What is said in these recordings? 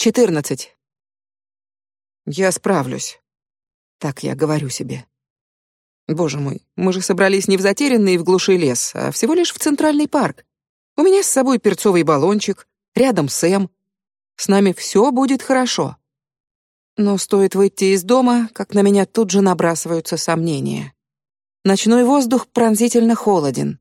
Четырнадцать. Я справлюсь. Так я говорю себе. Боже мой, мы же собрались не в затерянный в глуши лес, а всего лишь в центральный парк. У меня с собой перцовый баллончик, рядом Сэм. С нами все будет хорошо. Но стоит выйти из дома, как на меня тут же набрасываются сомнения. Ночной воздух пронзительно холоден.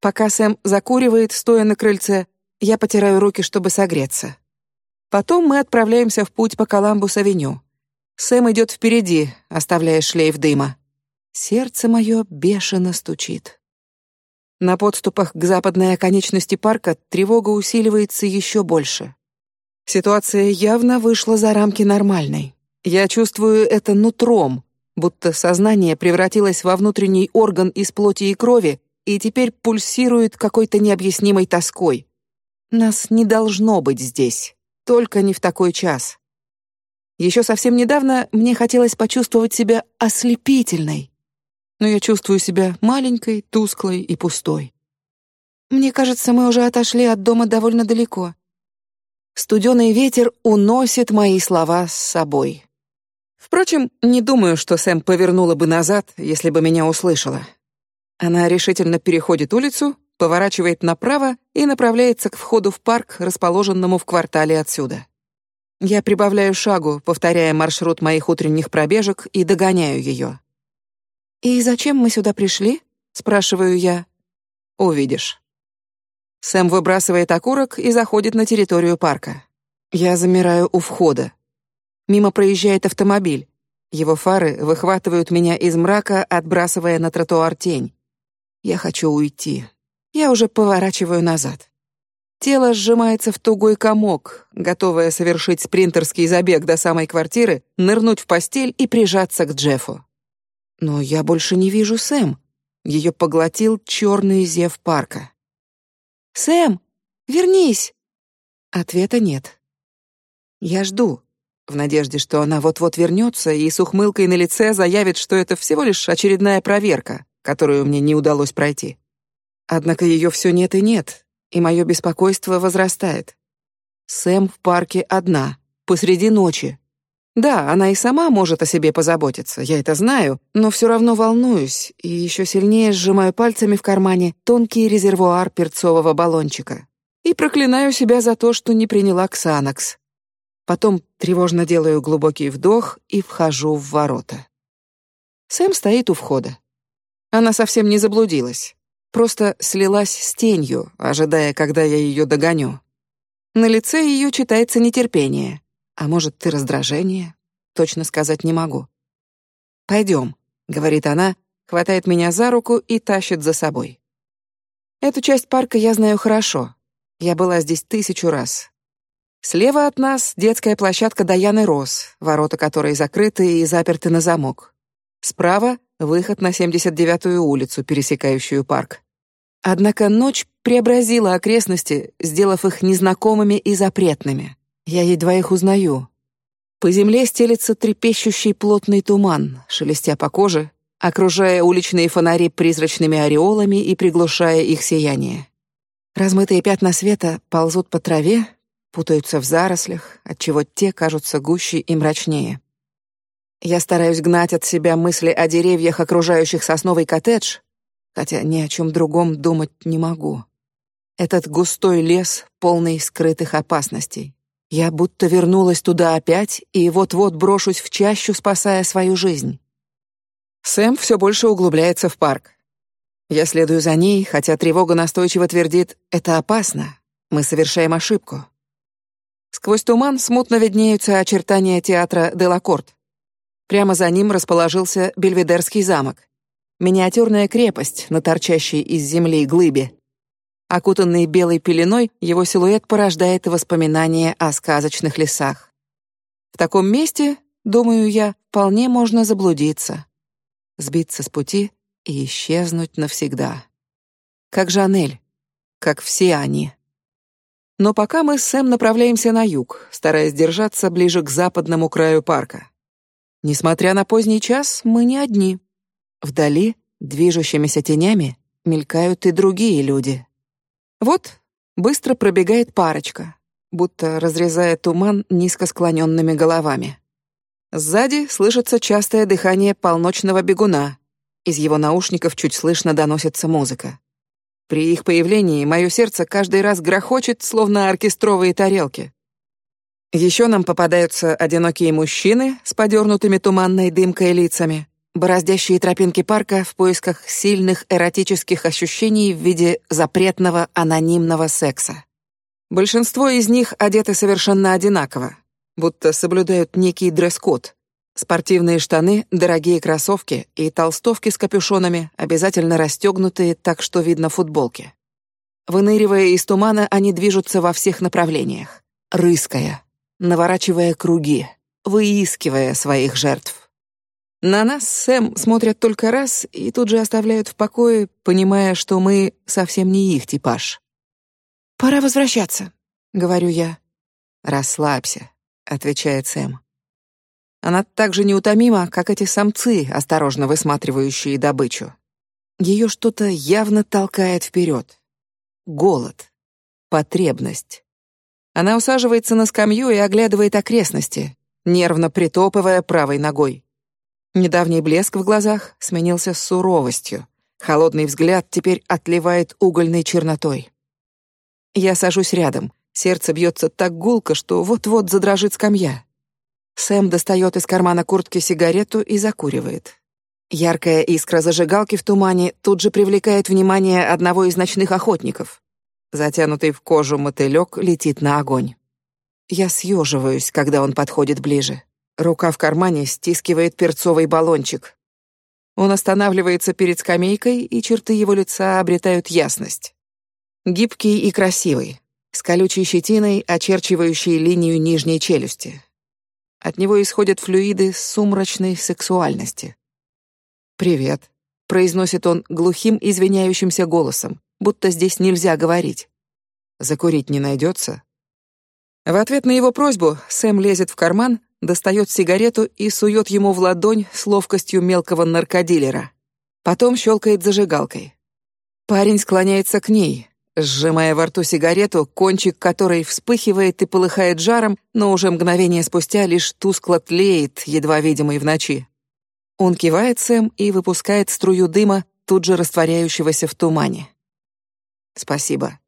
Пока Сэм закуривает, стоя на крыльце, я потираю руки, чтобы согреться. Потом мы отправляемся в путь по Коламбус-авеню. Сэм идет впереди, оставляя шлейф дыма. Сердце мое бешено стучит. На подступах к западной оконечности парка тревога усиливается еще больше. Ситуация явно вышла за рамки нормальной. Я чувствую это нутром, будто сознание превратилось во внутренний орган из плоти и крови и теперь пульсирует какой-то необъяснимой тоской. Нас не должно быть здесь. Только не в такой час. Еще совсем недавно мне хотелось почувствовать себя ослепительной, но я чувствую себя маленькой, тусклой и пустой. Мне кажется, мы уже отошли от дома довольно далеко. Студеный ветер уносит мои слова с собой. Впрочем, не думаю, что Сэм повернула бы назад, если бы меня услышала. Она решительно переходит улицу поворачивает направо и направляется к входу в парк, расположенному в квартале отсюда. Я прибавляю шагу, повторяя маршрут моих утренних пробежек и догоняю ее. И зачем мы сюда пришли? спрашиваю я. Увидишь. Сэм выбрасывает окурок и заходит на территорию парка. Я замираю у входа. Мимо проезжает автомобиль. Его фары выхватывают меня из мрака, отбрасывая на тротуар тень. Я хочу уйти, я уже поворачиваю назад. Тело сжимается в тугой комок, готовое совершить спринтерский забег до самой квартиры, нырнуть в постель и прижаться к Джеффу. Но я больше не вижу Сэм. Ее поглотил черный зев парка. Сэм, вернись. Ответа нет. Я жду, в надежде, что она вот-вот вернется и с ухмылкой на лице заявит, что это всего лишь очередная проверка, которую мне не удалось пройти. Однако ее все нет и нет, и мое беспокойство возрастает. Сэм в парке одна, посреди ночи. Да, она и сама может о себе позаботиться, я это знаю, но все равно волнуюсь и еще сильнее сжимаю пальцами в кармане тонкий резервуар перцового баллончика и проклинаю себя за то, что не приняла Ксанакс. Потом тревожно делаю глубокий вдох и вхожу в ворота. Сэм стоит у входа. Она совсем не заблудилась. Просто слилась с тенью, ожидая, когда я ее догоню. На лице ее читается нетерпение, а может, ты раздражение? Точно сказать не могу. Пойдем, говорит она, хватает меня за руку и тащит за собой. Эту часть парка я знаю хорошо. Я была здесь тысячу раз. Слева от нас детская площадка Даяны Рос, ворота которой закрыты и заперты на замок. Справа выход на 79-ю улицу, пересекающую парк. Однако ночь преобразила окрестности, сделав их незнакомыми и запретными. Я едва их узнаю. По земле стелется трепещущий плотный туман, шелестя по коже, окружая уличные фонари призрачными ореолами и приглушая их сияние. Размытые пятна света ползут по траве, путаются в зарослях, отчего те кажутся гуще и мрачнее. Я стараюсь гнать от себя мысли о деревьях, окружающих сосновый коттедж, хотя ни о чем другом думать не могу. Этот густой лес, полный скрытых опасностей. Я будто вернулась туда опять и вот-вот брошусь в чащу, спасая свою жизнь. Сэм все больше углубляется в парк. Я следую за ней, хотя тревога настойчиво твердит: это опасно. Мы совершаем ошибку. Сквозь туман смутно виднеются очертания театра Делакорт. Прямо за ним расположился Бельведерский замок, миниатюрная крепость на торчащей из земли глыбе. Окутанный белой пеленой, его силуэт порождает воспоминания о сказочных лесах. В таком месте, думаю я, вполне можно заблудиться, сбиться с пути и исчезнуть навсегда. Как Жанель, как все они. Но пока мы с Сэм направляемся на юг, стараясь держаться ближе к западному краю парка. Несмотря на поздний час, мы не одни. Вдали, движущимися тенями, мелькают и другие люди. Вот быстро пробегает парочка. будто разрезая туман низко склоненными головами. Сзади слышится частое дыхание полночного бегуна. Из его наушников чуть слышно доносится музыка. При их появлении мое сердце каждый раз грохочет, словно оркестровые тарелки. Еще нам попадаются одинокие мужчины с подернутыми туманной дымкой лицами, бороздящие тропинки парка в поисках сильных эротических ощущений в виде запретного анонимного секса. Большинство из них одеты совершенно одинаково, будто соблюдают некий дресс-код. Спортивные штаны, дорогие кроссовки и толстовки с капюшонами, обязательно расстегнутые так, что видно футболки. Выныривая из тумана, они движутся во всех направлениях, рыская, наворачивая круги, выискивая своих жертв. На нас Сэм смотрят только раз и тут же оставляют в покое, понимая, что мы совсем не их типаж. «Пора возвращаться», — говорю я. «Расслабься», — отвечает Сэм. Она так же неутомима, как эти самцы, осторожно высматривающие добычу. Ее что-то явно толкает вперед. Голод, потребность. Она усаживается на скамью и оглядывает окрестности, нервно притопывая правой ногой. Недавний блеск в глазах сменился суровостью. Холодный взгляд теперь отливает угольной чернотой. Я сажусь рядом. Сердце бьется так гулко, что вот-вот задрожит скамья. Сэм достает из кармана куртки сигарету и закуривает. Яркая искра зажигалки в тумане тут же привлекает внимание одного из ночных охотников. Затянутый в кожу мотылек летит на огонь. Я съеживаюсь, когда он подходит ближе. Рука в кармане стискивает перцовый баллончик. Он останавливается перед скамейкой, и черты его лица обретают ясность. Гибкий и красивый, с колючей щетиной, очерчивающей линию нижней челюсти. От него исходят флюиды сумрачной сексуальности. «Привет», — произносит он глухим, извиняющимся голосом, будто здесь нельзя говорить. «Закурить не найдется?» В ответ на его просьбу Сэм лезет в карман, достает сигарету и сует ему в ладонь с ловкостью мелкого наркодилера. Потом щелкает зажигалкой. Парень склоняется к ней, сжимая во рту сигарету, кончик которой вспыхивает и полыхает жаром, но уже мгновение спустя лишь тускло тлеет, едва видимый в ночи. Он кивает Сэм и выпускает струю дыма, тут же растворяющегося в тумане. «Спасибо».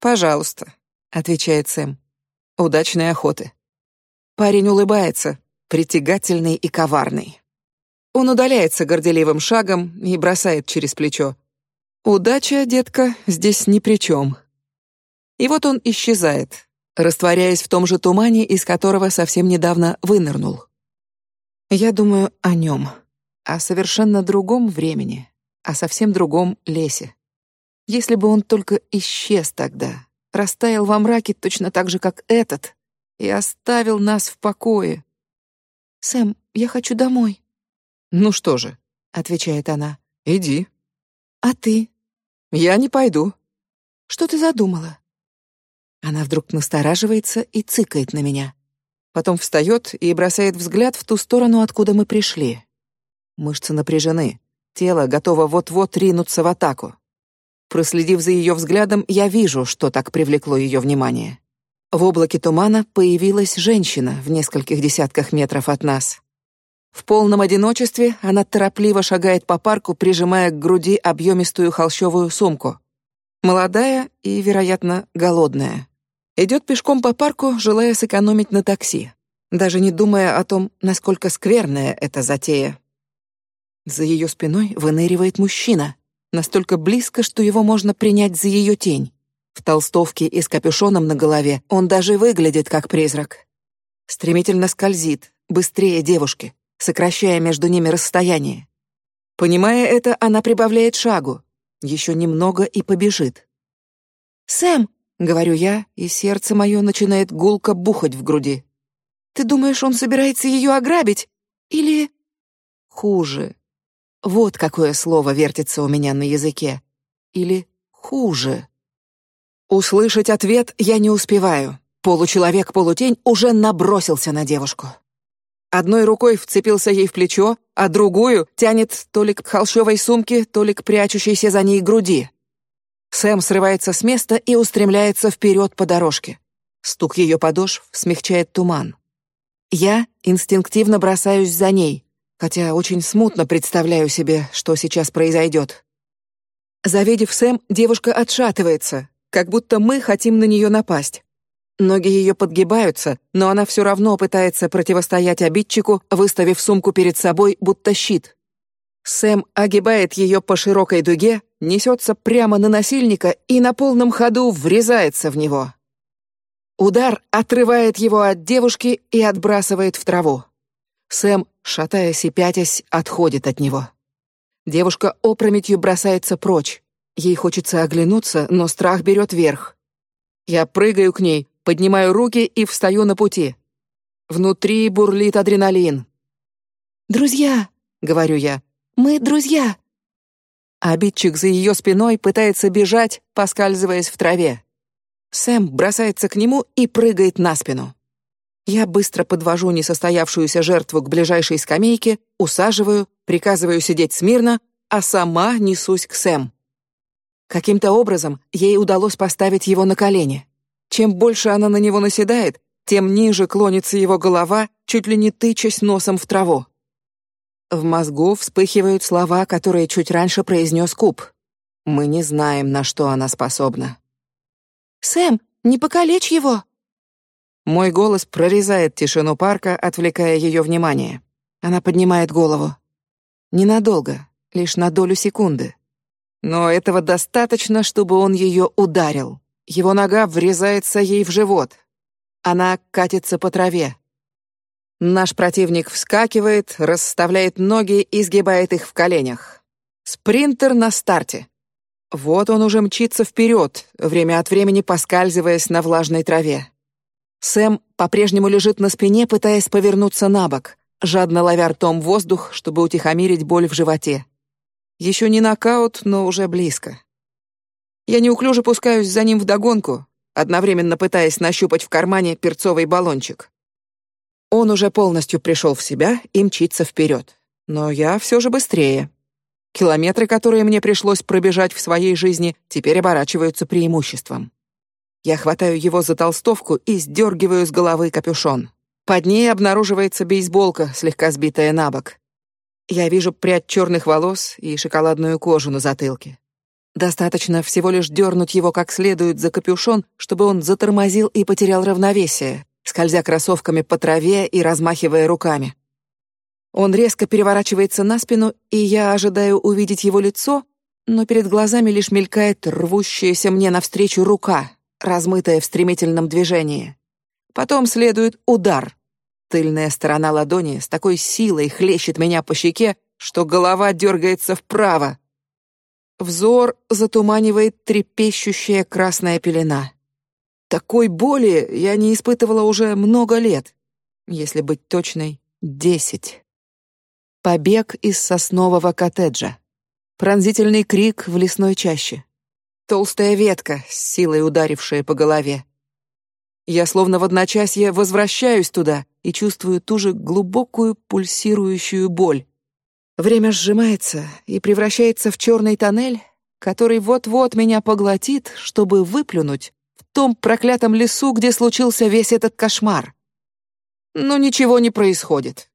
«Пожалуйста», — отвечает Сэм. «Удачной охоты». Парень улыбается, притягательный и коварный. Он удаляется горделивым шагом и бросает через плечо. Удача, детка, здесь ни при чем. И вот он исчезает, растворяясь в том же тумане, из которого совсем недавно вынырнул. Я думаю о нем, о совершенно другом времени, о совсем другом лесе. Если бы он только исчез тогда, растаял во мраке точно так же, как этот, и оставил нас в покое. «Сэм, я хочу домой». «Ну что же», — отвечает она, — «иди». «А ты?» «Я не пойду». «Что ты задумала?» Она вдруг настораживается и цыкает на меня. Потом встает и бросает взгляд в ту сторону, откуда мы пришли. Мышцы напряжены, тело готово вот-вот ринуться в атаку. Проследив за ее взглядом, я вижу, что так привлекло ее внимание. В облаке тумана появилась женщина в нескольких десятках метров от нас. В полном одиночестве она торопливо шагает по парку, прижимая к груди объемистую холщовую сумку. Молодая и, вероятно, голодная. Идет пешком по парку, желая сэкономить на такси, даже не думая о том, насколько скверная эта затея. За ее спиной выныривает мужчина, настолько близко, что его можно принять за ее тень. В толстовке и с капюшоном на голове он даже выглядит как призрак. Стремительно скользит, быстрее девушки, сокращая между ними расстояние. Понимая это, она прибавляет шагу. Еще немного и побежит. «Сэм!» — говорю я, и сердце мое начинает гулко бухать в груди. «Ты думаешь, он собирается ее ограбить? Или...» «Хуже. Вот какое слово вертится у меня на языке. Или «хуже». Услышать ответ я не успеваю. Получеловек-полутень уже набросился на девушку. Одной рукой вцепился ей в плечо, а другую тянет то ли к холщовой сумке, то ли к прячущейся за ней груди. Сэм срывается с места и устремляется вперед по дорожке. Стук ее подошв смягчает туман. Я инстинктивно бросаюсь за ней, хотя очень смутно представляю себе, что сейчас произойдет. Завидев Сэм, девушка отшатывается, как будто мы хотим на нее напасть. Ноги ее подгибаются, но она все равно пытается противостоять обидчику, выставив сумку перед собой, будто щит. Сэм огибает ее по широкой дуге, несется прямо на насильника и на полном ходу врезается в него. Удар отрывает его от девушки и отбрасывает в траву. Сэм, шатаясь и пятясь, отходит от него. Девушка опрометью бросается прочь. Ей хочется оглянуться, но страх берет верх. Я прыгаю к ней, поднимаю руки и встаю на пути. Внутри бурлит адреналин. «Друзья!» — говорю я. «Мы друзья!» Обидчик за ее спиной пытается бежать, поскальзываясь в траве. Сэм бросается к нему и прыгает на спину. Я быстро подвожу несостоявшуюся жертву к ближайшей скамейке, усаживаю, приказываю сидеть смирно, а сама несусь к Сэм. Каким-то образом ей удалось поставить его на колени. Чем больше она на него наседает, тем ниже клонится его голова, чуть ли не тычась носом в траву. В мозгу вспыхивают слова, которые чуть раньше произнес Куб. Мы не знаем, на что она способна. Сэм, не покалечь его!» Мой голос прорезает тишину парка, отвлекая ее внимание. Она поднимает голову. Ненадолго, лишь на долю секунды. Но этого достаточно, чтобы он ее ударил. Его нога врезается ей в живот. Она катится по траве. Наш противник вскакивает, расставляет ноги и сгибает их в коленях. Спринтер на старте. Вот он уже мчится вперед, время от времени поскальзываясь на влажной траве. Сэм по-прежнему лежит на спине, пытаясь повернуться на бок, жадно ловя ртом воздух, чтобы утихомирить боль в животе. Еще не нокаут, но уже близко. Я неуклюже пускаюсь за ним в догонку, одновременно пытаясь нащупать в кармане перцовый баллончик. Он уже полностью пришел в себя и мчится вперед, но я все же быстрее. Километры, которые мне пришлось пробежать в своей жизни, теперь оборачиваются преимуществом. Я хватаю его за толстовку и сдергиваю с головы капюшон. Под ней обнаруживается бейсболка, слегка сбитая на бок. Я вижу прядь черных волос и шоколадную кожу на затылке. Достаточно всего лишь дернуть его как следует за капюшон, чтобы он затормозил и потерял равновесие, скользя кроссовками по траве и размахивая руками. Он резко переворачивается на спину, и я ожидаю увидеть его лицо, но перед глазами лишь мелькает рвущаяся мне навстречу рука, размытая в стремительном движении. Потом следует удар. Тыльная сторона ладони с такой силой хлещет меня по щеке, что голова дергается вправо. Взор затуманивает трепещущая красная пелена. Такой боли я не испытывала уже много лет. Если быть точной, десять. Побег из соснового коттеджа. Пронзительный крик в лесной чаще. Толстая ветка, с силой ударившая по голове. Я словно в одночасье возвращаюсь туда и чувствую ту же глубокую пульсирующую боль. Время сжимается и превращается в черный тоннель, который вот-вот меня поглотит, чтобы выплюнуть в том проклятом лесу, где случился весь этот кошмар. Но ничего не происходит.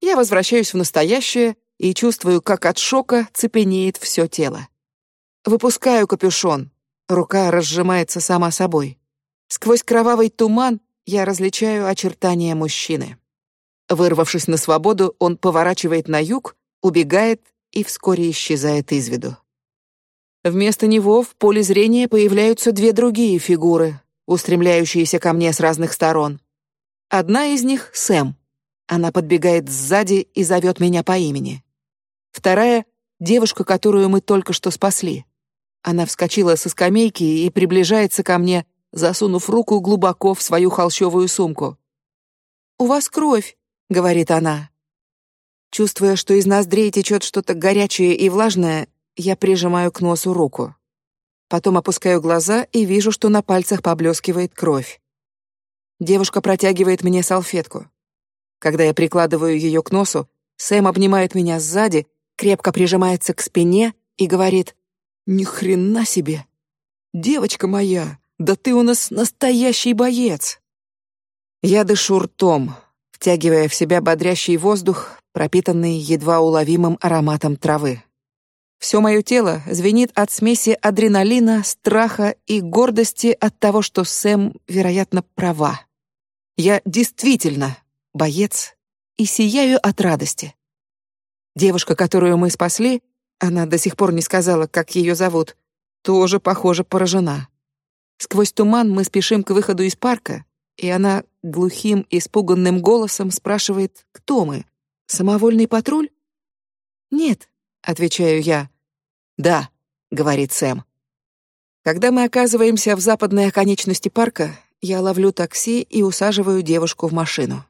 Я возвращаюсь в настоящее и чувствую, как от шока цепенеет все тело. Выпускаю капюшон. Рука разжимается сама собой. Сквозь кровавый туман я различаю очертания мужчины. Вырвавшись на свободу, он поворачивает на юг, убегает и вскоре исчезает из виду. Вместо него в поле зрения появляются две другие фигуры, устремляющиеся ко мне с разных сторон. Одна из них — Сэм. Она подбегает сзади и зовет меня по имени. Вторая — девушка, которую мы только что спасли. Она вскочила со скамейки и приближается ко мне, засунув руку глубоко в свою холщовую сумку. «У вас кровь», — говорит она. Чувствуя, что из ноздрей течет что-то горячее и влажное, я прижимаю к носу руку. Потом опускаю глаза и вижу, что на пальцах поблескивает кровь. Девушка протягивает мне салфетку. Когда я прикладываю ее к носу, Сэм обнимает меня сзади, крепко прижимается к спине и говорит: "Ни хрена себе, девочка моя, Да ты у нас настоящий боец!» Я дышу ртом, втягивая в себя бодрящий воздух, пропитанный едва уловимым ароматом травы. Все мое тело звенит от смеси адреналина, страха и гордости от того, что Сэм, вероятно, права. Я действительно боец и сияю от радости. Девушка, которую мы спасли, она до сих пор не сказала, как ее зовут, тоже, похоже, поражена. Сквозь туман мы спешим к выходу из парка, и она глухим, испуганным голосом спрашивает, кто мы. Самовольный патруль? Нет, отвечаю я. Да, говорит Сэм. Когда мы оказываемся в западной оконечности парка, я ловлю такси и усаживаю девушку в машину.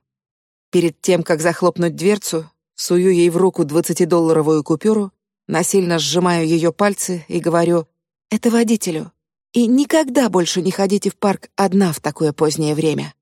Перед тем, как захлопнуть дверцу, сую ей в руку двадцатидолларовую купюру, насильно сжимаю ее пальцы и говорю «Это водителю, и никогда больше не ходите в парк одна в такое позднее время».